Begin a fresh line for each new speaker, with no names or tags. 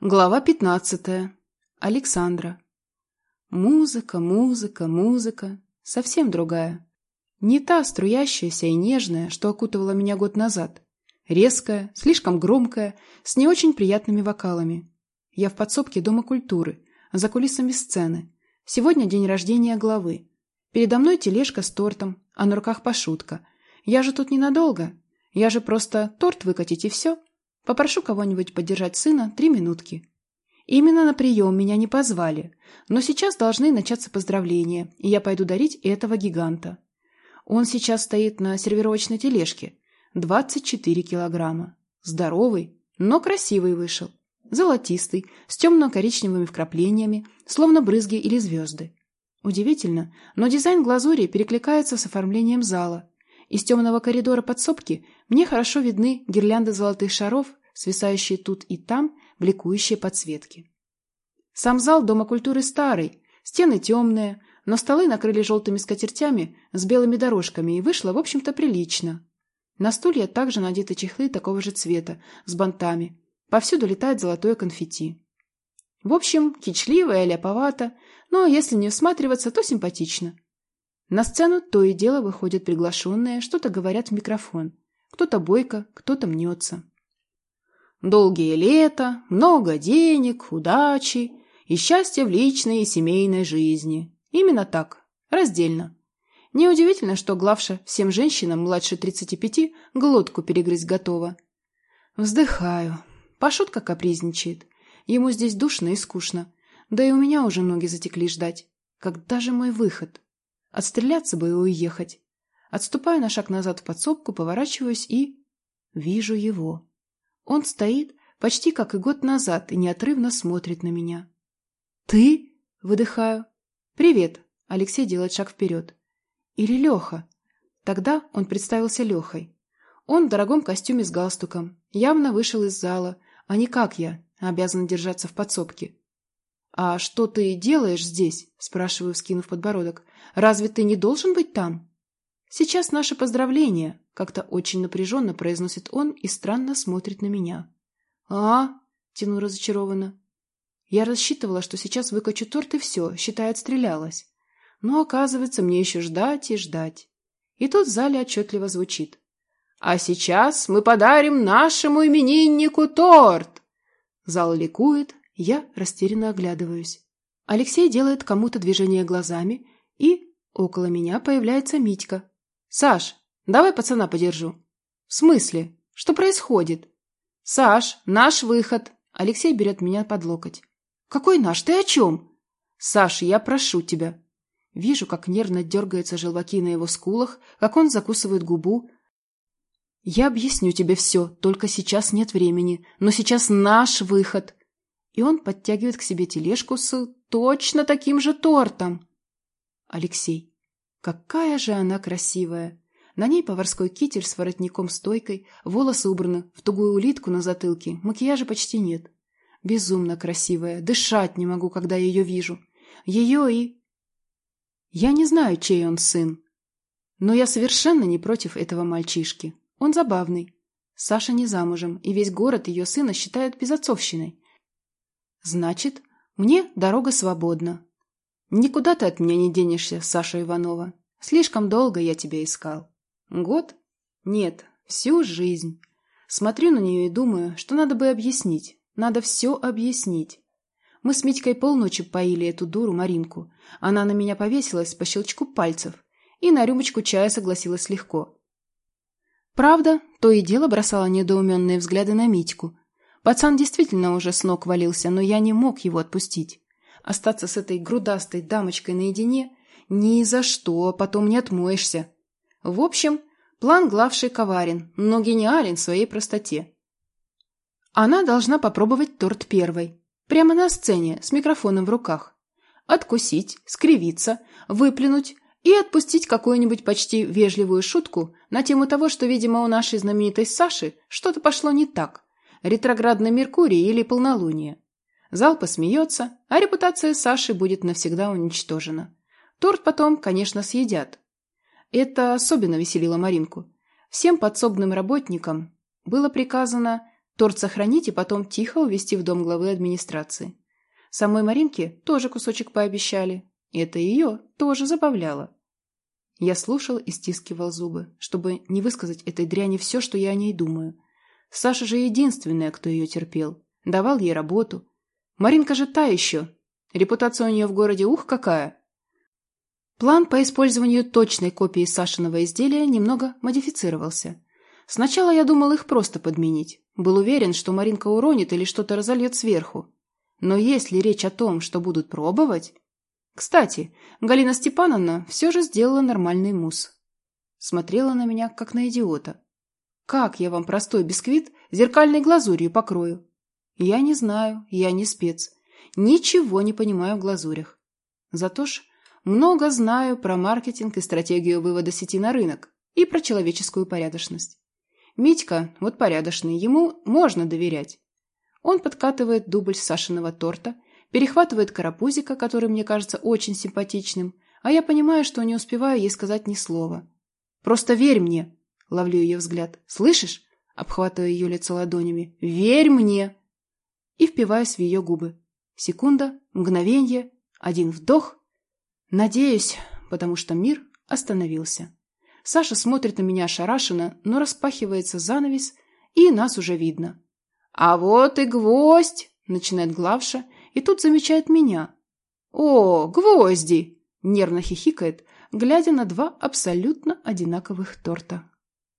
Глава пятнадцатая. Александра. Музыка, музыка, музыка. Совсем другая. Не та струящаяся и нежная, что окутывала меня год назад. Резкая, слишком громкая, с не очень приятными вокалами. Я в подсобке Дома культуры, за кулисами сцены. Сегодня день рождения главы. Передо мной тележка с тортом, а на руках пошутка. Я же тут ненадолго. Я же просто торт выкатить и все. Попрошу кого-нибудь поддержать сына три минутки. Именно на прием меня не позвали, но сейчас должны начаться поздравления, и я пойду дарить этого гиганта. Он сейчас стоит на сервировочной тележке. 24 килограмма. Здоровый, но красивый вышел. Золотистый, с темно-коричневыми вкраплениями, словно брызги или звезды. Удивительно, но дизайн глазури перекликается с оформлением зала. Из темного коридора подсобки мне хорошо видны гирлянды золотых шаров свисающие тут и там бликующие подсветки. Сам зал Дома культуры старый, стены темные, но столы накрыли желтыми скатертями с белыми дорожками и вышло, в общем-то, прилично. На стулья также надеты чехлы такого же цвета, с бантами. Повсюду летает золотое конфетти. В общем, кичливо и ляповато, но если не всматриваться, то симпатично. На сцену то и дело выходят приглашенные, что-то говорят в микрофон. Кто-то бойко, кто-то мнется. Долгие лета, много денег, удачи и счастья в личной и семейной жизни. Именно так, раздельно. Неудивительно, что Главша всем женщинам младше 35 глотку перегрызть готова. Вздыхаю. Пашутка капризничает. Ему здесь душно и скучно. Да и у меня уже ноги затекли ждать. Когда же мой выход? Отстреляться бы и уехать. Отступаю на шаг назад в подсобку, поворачиваюсь и... Вижу его. Он стоит, почти как и год назад, и неотрывно смотрит на меня. «Ты?» — выдыхаю. «Привет!» — Алексей делает шаг вперед. «Или Леха?» Тогда он представился Лехой. Он в дорогом костюме с галстуком, явно вышел из зала, а не как я, обязан держаться в подсобке. «А что ты делаешь здесь?» – спрашиваю, скинув подбородок. «Разве ты не должен быть там?» «Сейчас наше поздравление», как-то очень напряженно произносит он и странно смотрит на меня. «А?» — тяну разочарованно. Я рассчитывала, что сейчас выкачу торт и все, считай, отстрелялась. Но, оказывается, мне еще ждать и ждать. И тут в зале отчетливо звучит. «А сейчас мы подарим нашему имениннику торт!» Зал ликует, я растерянно оглядываюсь. Алексей делает кому-то движение глазами, и около меня появляется Митька. «Саш, Давай пацана подержу. В смысле? Что происходит? Саш, наш выход. Алексей берет меня под локоть. Какой наш? Ты о чем? Саш, я прошу тебя. Вижу, как нервно дергаются желваки на его скулах, как он закусывает губу. Я объясню тебе все, только сейчас нет времени, но сейчас наш выход. И он подтягивает к себе тележку с точно таким же тортом. Алексей, какая же она красивая! На ней поварской китель с воротником-стойкой, волосы убраны в тугую улитку на затылке, макияжа почти нет. Безумно красивая, дышать не могу, когда ее вижу. Ее и... Я не знаю, чей он сын. Но я совершенно не против этого мальчишки. Он забавный. Саша не замужем, и весь город ее сына считает безотцовщиной. Значит, мне дорога свободна. Никуда ты от меня не денешься, Саша Иванова. Слишком долго я тебя искал. Год? Нет, всю жизнь. Смотрю на нее и думаю, что надо бы объяснить. Надо все объяснить. Мы с Митькой полночи поили эту дуру Маринку. Она на меня повесилась по щелчку пальцев. И на рюмочку чая согласилась легко. Правда, то и дело бросала недоуменные взгляды на Митьку. Пацан действительно уже с ног валился, но я не мог его отпустить. Остаться с этой грудастой дамочкой наедине ни за что, потом не отмоешься. В общем, план главший коварен, но гениален в своей простоте. Она должна попробовать торт первой. Прямо на сцене, с микрофоном в руках. Откусить, скривиться, выплюнуть и отпустить какую-нибудь почти вежливую шутку на тему того, что, видимо, у нашей знаменитой Саши что-то пошло не так. Ретроградный Меркурий или полнолуние. Зал посмеется, а репутация Саши будет навсегда уничтожена. Торт потом, конечно, съедят, это особенно веселило Маринку. Всем подсобным работникам было приказано Торт сохранить и потом тихо увезти в дом главы администрации. Самой Маринке тоже кусочек пообещали. Это ее тоже забавляло. Я слушал и стискивал зубы, чтобы не высказать этой дряни все, что я о ней думаю. Саша же единственная, кто ее терпел. Давал ей работу. Маринка же та еще. Репутация у нее в городе ух какая. План по использованию точной копии Сашиного изделия немного модифицировался. Сначала я думал их просто подменить. Был уверен, что Маринка уронит или что-то разольет сверху. Но если речь о том, что будут пробовать... Кстати, Галина Степановна все же сделала нормальный мусс. Смотрела на меня, как на идиота. Как я вам простой бисквит зеркальной глазурью покрою? Я не знаю, я не спец. Ничего не понимаю в глазурях. Зато ж много знаю про маркетинг и стратегию вывода сети на рынок и про человеческую порядочность. Митька, вот порядочный, ему можно доверять. Он подкатывает дубль Сашиного торта, перехватывает карапузика, который мне кажется очень симпатичным, а я понимаю, что не успеваю ей сказать ни слова. «Просто верь мне!» — ловлю ее взгляд. «Слышишь?» — обхватываю ее лицо ладонями. «Верь мне!» И впиваюсь в ее губы. Секунда, мгновенье, один вдох. Надеюсь, потому что мир остановился. Саша смотрит на меня ошарашенно, но распахивается занавес, и нас уже видно. «А вот и гвоздь!» — начинает главша, и тут замечает меня. «О, гвозди!» — нервно хихикает, глядя на два абсолютно одинаковых торта.